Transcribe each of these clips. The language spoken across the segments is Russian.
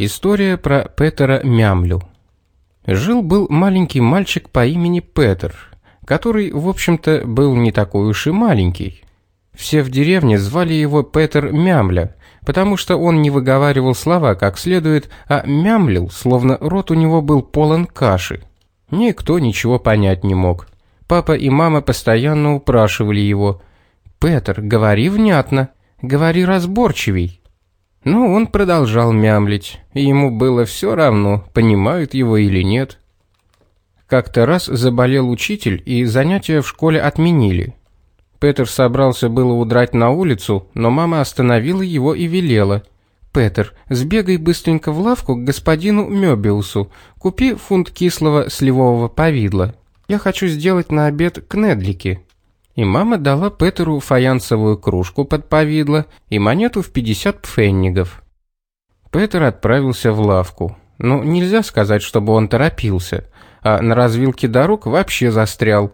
История про Петера Мямлю. Жил-был маленький мальчик по имени Петер, который, в общем-то, был не такой уж и маленький. Все в деревне звали его Петер Мямля, потому что он не выговаривал слова как следует, а мямлил, словно рот у него был полон каши. Никто ничего понять не мог. Папа и мама постоянно упрашивали его. «Петер, говори внятно, говори разборчивей». Но он продолжал мямлить, и ему было все равно, понимают его или нет. Как-то раз заболел учитель, и занятия в школе отменили. Петер собрался было удрать на улицу, но мама остановила его и велела. «Петер, сбегай быстренько в лавку к господину Мёбиусу, купи фунт кислого сливового повидла. Я хочу сделать на обед кнедлики». И мама дала Петеру фаянсовую кружку под повидло и монету в 50 пфеннигов. Петер отправился в лавку. Но нельзя сказать, чтобы он торопился, а на развилке дорог вообще застрял.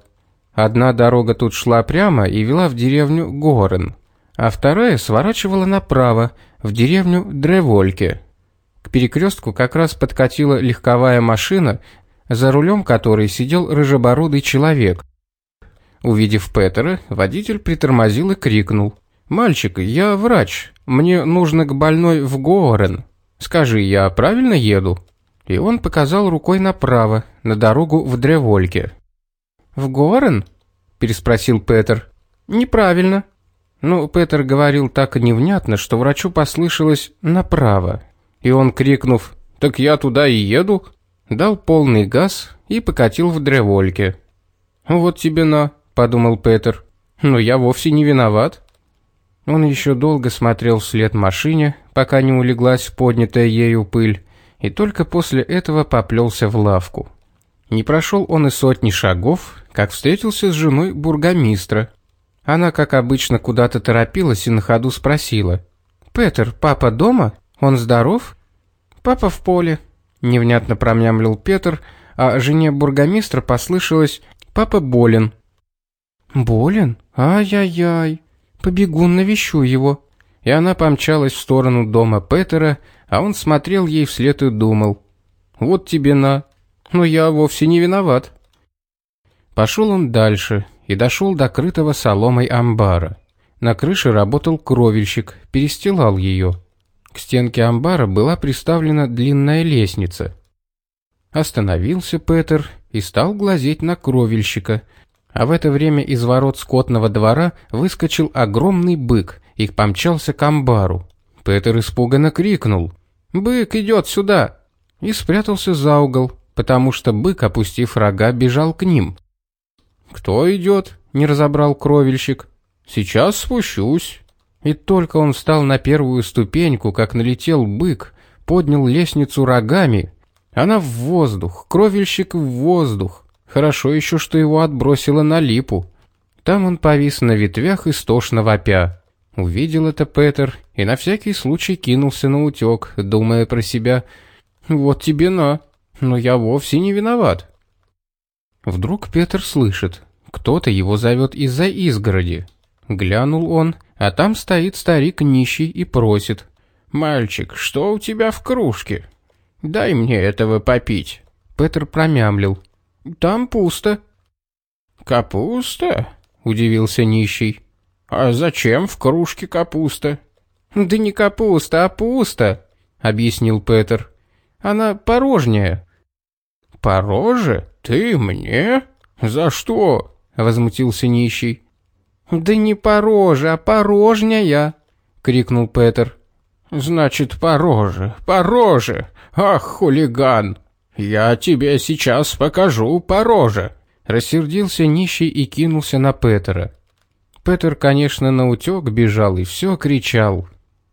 Одна дорога тут шла прямо и вела в деревню Горен, а вторая сворачивала направо, в деревню Древольке. К перекрестку как раз подкатила легковая машина, за рулем которой сидел рыжебородый человек – Увидев Петера, водитель притормозил и крикнул. «Мальчик, я врач. Мне нужно к больной в Гоорен. Скажи, я правильно еду?» И он показал рукой направо, на дорогу в Древольке. «В Гоорен?» – переспросил Петер. «Неправильно». Ну, Петер говорил так невнятно, что врачу послышалось «направо». И он, крикнув «Так я туда и еду», дал полный газ и покатил в Древольке. «Вот тебе на», подумал Петер. Но я вовсе не виноват. Он еще долго смотрел вслед машине, пока не улеглась поднятая ею пыль, и только после этого поплелся в лавку. Не прошел он и сотни шагов, как встретился с женой бургомистра. Она, как обычно, куда-то торопилась и на ходу спросила. «Петер, папа дома? Он здоров?» «Папа в поле», — невнятно промямлил Петр, а жене бургомистра послышалось «папа болен». «Болен? Ай-яй-яй. Побегу навещу его». И она помчалась в сторону дома Петера, а он смотрел ей вслед и думал. «Вот тебе на. Но я вовсе не виноват». Пошел он дальше и дошел до крытого соломой амбара. На крыше работал кровельщик, перестилал ее. К стенке амбара была приставлена длинная лестница. Остановился Петер и стал глазеть на кровельщика – а в это время из ворот скотного двора выскочил огромный бык и помчался к амбару. Петер испуганно крикнул «Бык идет сюда!» и спрятался за угол, потому что бык, опустив рога, бежал к ним. «Кто идет?» — не разобрал кровельщик. «Сейчас спущусь». И только он встал на первую ступеньку, как налетел бык, поднял лестницу рогами. Она в воздух, кровельщик в воздух. Хорошо еще, что его отбросило на липу. Там он повис на ветвях истошно вопя. Увидел это Петер и на всякий случай кинулся на утек, думая про себя «Вот тебе на, но я вовсе не виноват». Вдруг Петр слышит, кто-то его зовет из-за изгороди. Глянул он, а там стоит старик нищий и просит «Мальчик, что у тебя в кружке? Дай мне этого попить». Петр промямлил там пусто. Капуста? Удивился нищий. А зачем в кружке капуста? Да не капуста, а пусто, объяснил Петр. Она порожняя. Пороже? Ты мне? За что? возмутился нищий. Да не пороже, а порожняя, крикнул Петр. Значит, пороже, пороже. Ах, хулиган! «Я тебе сейчас покажу по роже!» Рассердился нищий и кинулся на Петера. Петер, конечно, на утек бежал и все кричал.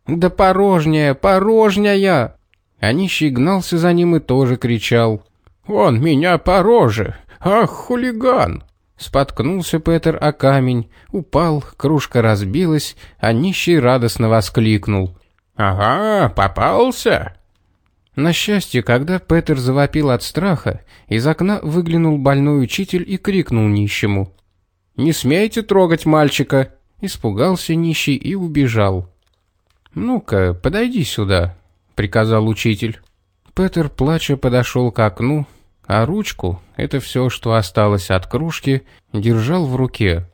«Да порожняя, порожняя!» А нищий гнался за ним и тоже кричал. «Он меня по роже! Ах, хулиган!» Споткнулся Петер о камень, упал, кружка разбилась, а нищий радостно воскликнул. «Ага, попался!» На счастье, когда Петер завопил от страха, из окна выглянул больной учитель и крикнул нищему. «Не смейте трогать мальчика!» Испугался нищий и убежал. «Ну-ка, подойди сюда», — приказал учитель. Петер, плача, подошел к окну, а ручку, это все, что осталось от кружки, держал в руке.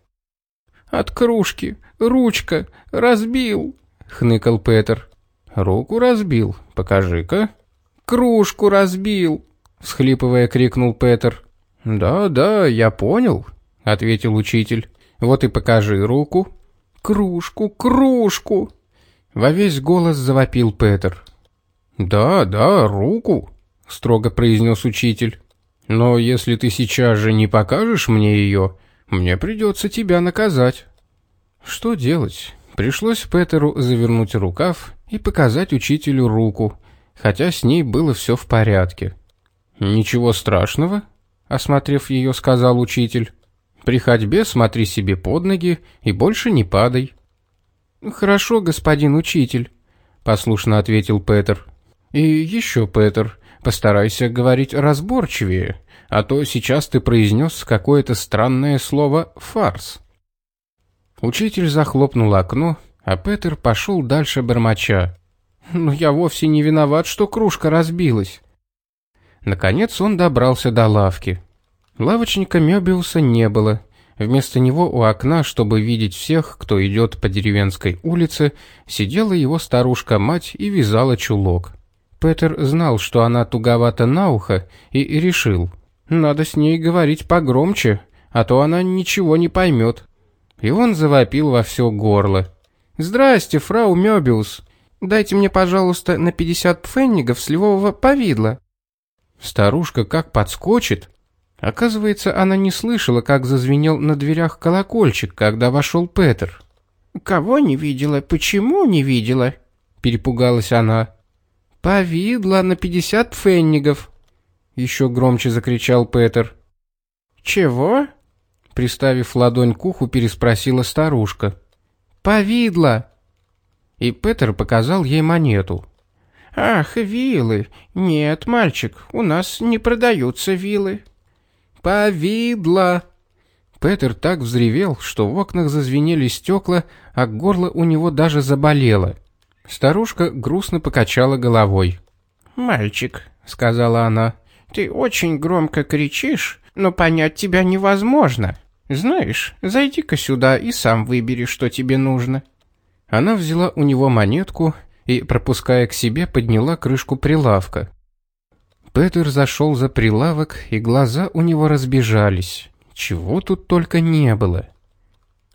«От кружки! Ручка! Разбил!» — хныкал Петер. «Руку разбил? Покажи-ка». «Кружку разбил!» — всхлипывая, крикнул Петер. «Да, да, я понял», — ответил учитель. «Вот и покажи руку». «Кружку, кружку!» Во весь голос завопил Петер. «Да, да, руку», — строго произнес учитель. «Но если ты сейчас же не покажешь мне ее, мне придется тебя наказать». Что делать? Пришлось Петеру завернуть рукав и показать учителю руку, хотя с ней было все в порядке. «Ничего страшного», — осмотрев ее, сказал учитель. «При ходьбе смотри себе под ноги и больше не падай». «Хорошо, господин учитель», — послушно ответил Петер. «И еще, Петер, постарайся говорить разборчивее, а то сейчас ты произнес какое-то странное слово «фарс». Учитель захлопнул окно, а Петер пошел дальше бормоча. «Но я вовсе не виноват, что кружка разбилась». Наконец он добрался до лавки. Лавочника Мёбиуса не было. Вместо него у окна, чтобы видеть всех, кто идет по деревенской улице, сидела его старушка-мать и вязала чулок. Петер знал, что она туговата на ухо, и решил, надо с ней говорить погромче, а то она ничего не поймет. И он завопил во все горло. «Здрасте, фрау Мёбиус. Дайте мне, пожалуйста, на 50 пфеннигов сливового повидла». Старушка как подскочит. Оказывается, она не слышала, как зазвенел на дверях колокольчик, когда вошел Петер. «Кого не видела? Почему не видела?» Перепугалась она. «Повидло на 50 пфеннигов!» Еще громче закричал Петер. «Чего?» Приставив ладонь к уху, переспросила старушка. «Повидло!» И Петер показал ей монету. «Ах, вилы! Нет, мальчик, у нас не продаются вилы». «Повидло!» Петер так взревел, что в окнах зазвенели стекла, а горло у него даже заболело. Старушка грустно покачала головой. «Мальчик», — сказала она, — «ты очень громко кричишь, но понять тебя невозможно. Знаешь, зайди-ка сюда и сам выбери, что тебе нужно». Она взяла у него монетку и, пропуская к себе, подняла крышку прилавка. Петер зашел за прилавок, и глаза у него разбежались. Чего тут только не было.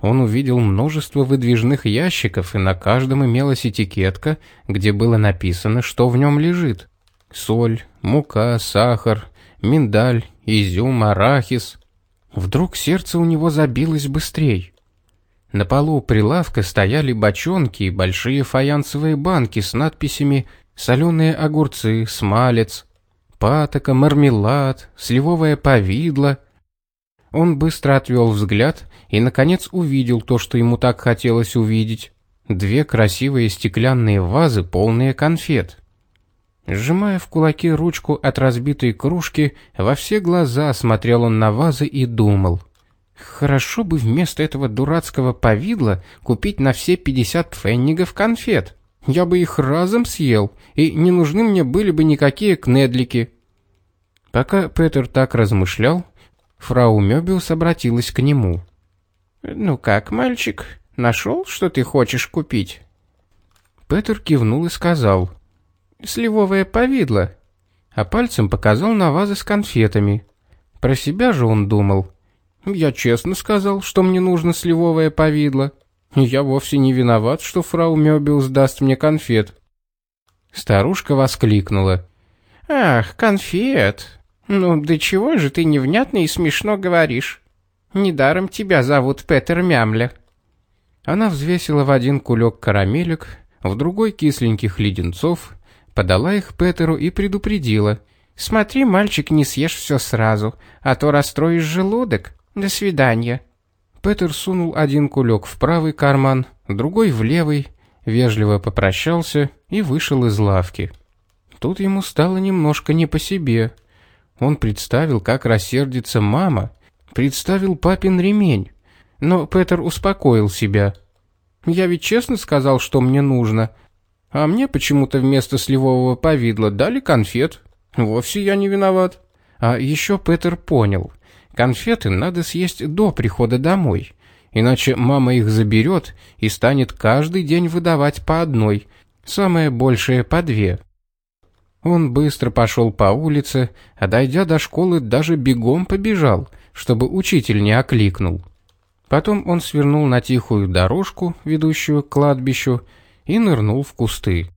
Он увидел множество выдвижных ящиков, и на каждом имелась этикетка, где было написано, что в нем лежит. Соль, мука, сахар, миндаль, изюм, арахис. Вдруг сердце у него забилось быстрей. На полу прилавка стояли бочонки и большие фаянсовые банки с надписями «Соленые огурцы», «Смалец», «Патока», «Мармелад», «Сливовое повидло». Он быстро отвел взгляд и, наконец, увидел то, что ему так хотелось увидеть. Две красивые стеклянные вазы, полные конфет. Сжимая в кулаке ручку от разбитой кружки, во все глаза смотрел он на вазы и думал. Хорошо бы вместо этого дурацкого повидла купить на все 50 феннигов конфет. Я бы их разом съел, и не нужны мне были бы никакие кнедлики. Пока Петер так размышлял, фрау Мёбиус обратилась к нему. «Ну как, мальчик, нашел, что ты хочешь купить?» Петер кивнул и сказал — сливовое повидло, а пальцем показал на вазы с конфетами. Про себя же он думал. Я честно сказал, что мне нужно сливовое повидло. Я вовсе не виноват, что фрау Мёбиус даст мне конфет. Старушка воскликнула. «Ах, конфет! Ну, да чего же ты невнятно и смешно говоришь? Недаром тебя зовут Петер Мямля». Она взвесила в один кулек карамелек, в другой кисленьких леденцов подала их Петеру и предупредила. «Смотри, мальчик, не съешь все сразу, а то расстроишь желудок. До свидания». Петер сунул один кулек в правый карман, другой в левый, вежливо попрощался и вышел из лавки. Тут ему стало немножко не по себе. Он представил, как рассердится мама, представил папин ремень. Но Петер успокоил себя. «Я ведь честно сказал, что мне нужно, А мне почему-то вместо сливового повидла дали конфет. Вовсе я не виноват. А еще Петер понял. Конфеты надо съесть до прихода домой. Иначе мама их заберет и станет каждый день выдавать по одной, самое большее по две. Он быстро пошел по улице, а дойдя до школы, даже бегом побежал, чтобы учитель не окликнул. Потом он свернул на тихую дорожку, ведущую к кладбищу, и нырнул в кусты.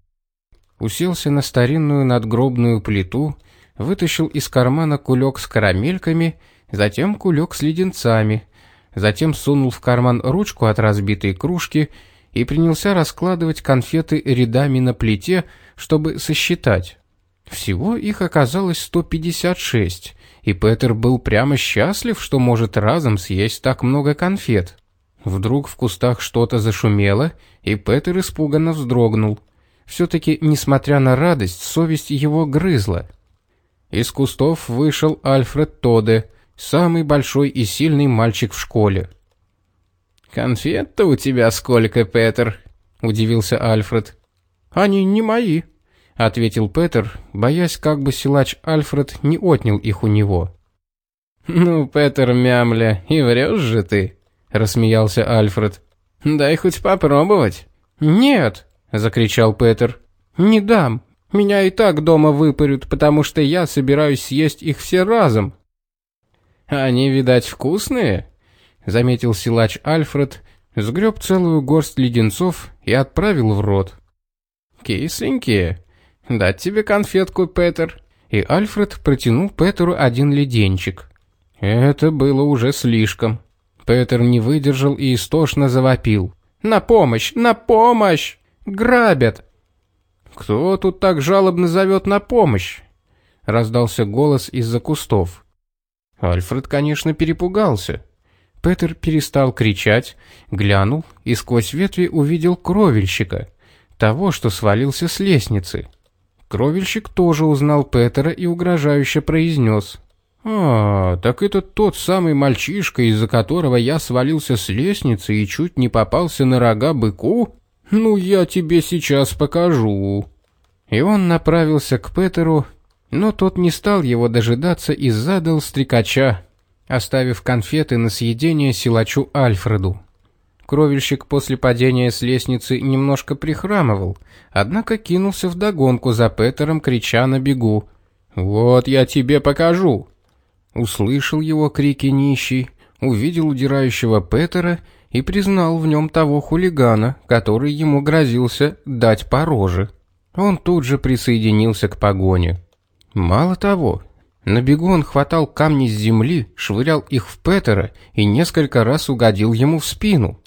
Уселся на старинную надгробную плиту, вытащил из кармана кулек с карамельками, затем кулек с леденцами, затем сунул в карман ручку от разбитой кружки и принялся раскладывать конфеты рядами на плите, чтобы сосчитать. Всего их оказалось 156, и Петер был прямо счастлив, что может разом съесть так много конфет. Вдруг в кустах что-то зашумело, и Петер испуганно вздрогнул. Все-таки, несмотря на радость, совесть его грызла. Из кустов вышел Альфред Тоде, самый большой и сильный мальчик в школе. «Конфет-то у тебя сколько, Петер?» — удивился Альфред. «Они не мои», — ответил Петер, боясь, как бы силач Альфред не отнял их у него. «Ну, Петер мямля, и врешь же ты», — рассмеялся Альфред. «Дай хоть попробовать». «Нет», — закричал Петер, — «не дам. Меня и так дома выпарют, потому что я собираюсь съесть их все разом». «Они, видать, вкусные?» — заметил силач Альфред, сгреб целую горсть леденцов и отправил в рот. «Кисленькие. Дать тебе конфетку, Петер?» И Альфред протянул Петеру один леденчик. Это было уже слишком. Петер не выдержал и истошно завопил. «На помощь! На помощь! Грабят!» «Кто тут так жалобно зовет на помощь?» Раздался голос из-за кустов. Альфред, конечно, перепугался. Петер перестал кричать, глянул и сквозь ветви увидел кровельщика, того, что свалился с лестницы. Кровельщик тоже узнал Петера и угрожающе произнес. «А, так это тот самый мальчишка, из-за которого я свалился с лестницы и чуть не попался на рога быку? Ну, я тебе сейчас покажу». И он направился к Петеру, но тот не стал его дожидаться и задал стрекача, оставив конфеты на съедение силачу Альфреду. Кровельщик после падения с лестницы немножко прихрамывал, однако кинулся в догонку за Петером, крича на бегу. «Вот я тебе покажу!» Услышал его крики нищий, увидел удирающего Петера и признал в нем того хулигана, который ему грозился дать по роже. Он тут же присоединился к погоне. Мало того, на бегу он хватал камни с земли, швырял их в Петера и несколько раз угодил ему в спину.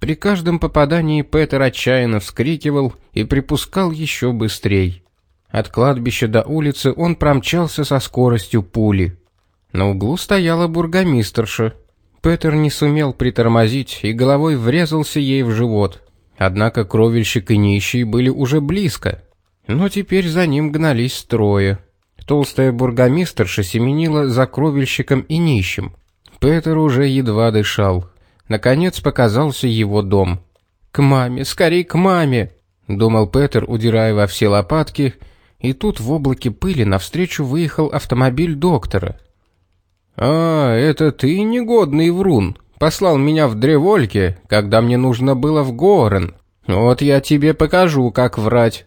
При каждом попадании Петер отчаянно вскрикивал и припускал еще быстрей. От кладбища до улицы он промчался со скоростью пули. На углу стояла бургомистерша. Петер не сумел притормозить и головой врезался ей в живот. Однако кровельщик и нищий были уже близко. Но теперь за ним гнались трое. Толстая бургомистерша семенила за кровельщиком и нищим. Петер уже едва дышал. Наконец показался его дом. «К маме, скорей к маме!» — думал Петер, удирая во все лопатки, и тут в облаке пыли навстречу выехал автомобиль доктора — «А, это ты, негодный врун, послал меня в Древольке, когда мне нужно было в Горен. Вот я тебе покажу, как врать».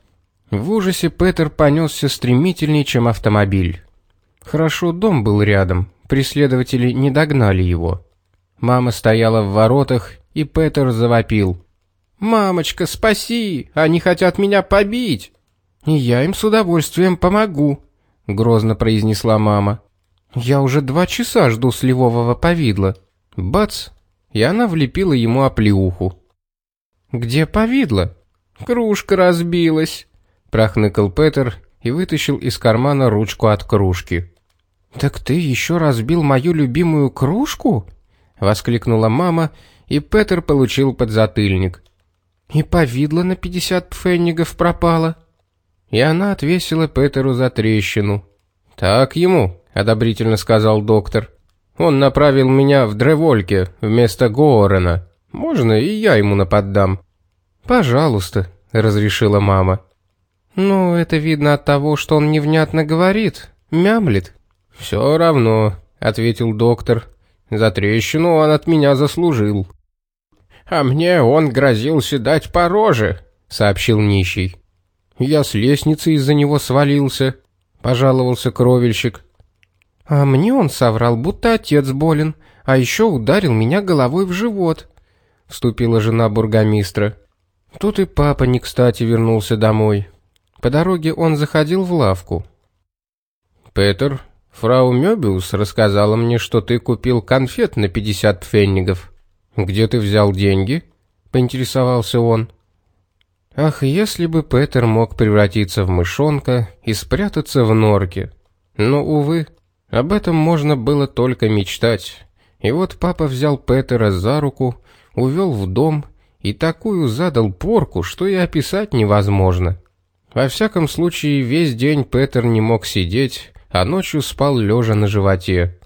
В ужасе Петер понесся стремительнее, чем автомобиль. Хорошо дом был рядом, преследователи не догнали его. Мама стояла в воротах, и Петер завопил. «Мамочка, спаси! Они хотят меня побить!» «И я им с удовольствием помогу», — грозно произнесла мама. Я уже два часа жду сливового повидла. Бац! И она влепила ему оплеуху. Где повидло? Кружка разбилась, прохныкал Петер и вытащил из кармана ручку от кружки. Так ты еще разбил мою любимую кружку? воскликнула мама, и Петер получил подзатыльник. И повидло на пятьдесят пфеннигов пропало. И она отвесила Петеру за трещину. Так ему, одобрительно сказал доктор. Он направил меня в Древольке вместо Гоорена. Можно и я ему наподдам. Пожалуйста, разрешила мама. Ну, это видно от того, что он невнятно говорит, мямлит. Все равно, ответил доктор. За трещину он от меня заслужил. А мне он грозился дать по роже, сообщил нищий. Я с лестницы из-за него свалился, пожаловался кровельщик. А мне он соврал, будто отец болен, а еще ударил меня головой в живот, вступила жена бургомистра. Тут и папа не кстати вернулся домой. По дороге он заходил в лавку. Петер, фрау Мёбиус рассказала мне, что ты купил конфет на 50 пфеннигов. Где ты взял деньги? поинтересовался он. Ах, если бы Петер мог превратиться в мышонка и спрятаться в норке. Но увы, об этом можно было только мечтать. И вот папа взял Петера за руку, увел в дом и такую задал порку, что и описать невозможно. Во всяком случае, весь день Петер не мог сидеть, а ночью спал лежа на животе.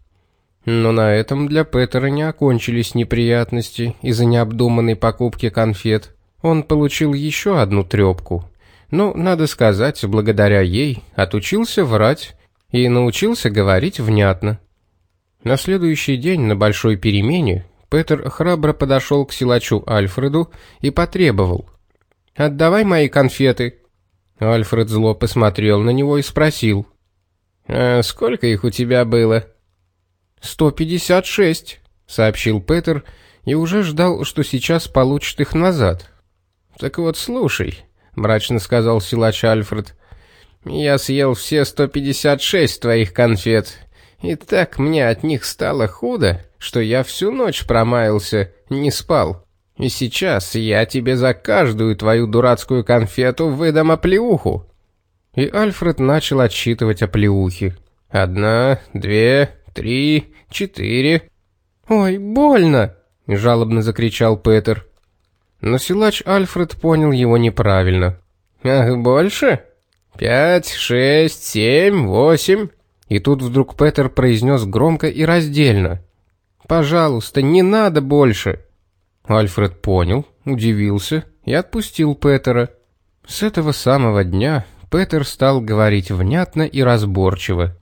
Но на этом для Петера не окончились неприятности из-за необдуманной покупки конфет. Он получил еще одну трепку. Но, надо сказать, благодаря ей отучился врать и научился говорить внятно. На следующий день на большой перемене Петер храбро подошел к силачу Альфреду и потребовал: "Отдавай мои конфеты". Альфред зло посмотрел на него и спросил: "А сколько их у тебя было?" «Сто пятьдесят шесть», — сообщил Петер и уже ждал, что сейчас получит их назад. «Так вот, слушай», — мрачно сказал силач Альфред, я съел все 156 твоих конфет, и так мне от них стало худо, что я всю ночь промаялся, не спал. И сейчас я тебе за каждую твою дурацкую конфету выдам оплеуху». И Альфред начал отсчитывать оплеухи. «Одна, две, три, четыре». «Ой, больно!» — жалобно закричал Петер. Но силач Альфред понял его неправильно. «Ах, больше?» Пять, шесть, семь, восемь. И тут вдруг Петер произнес громко и раздельно: "Пожалуйста, не надо больше". Альфред понял, удивился и отпустил Петера. С этого самого дня Петер стал говорить внятно и разборчиво.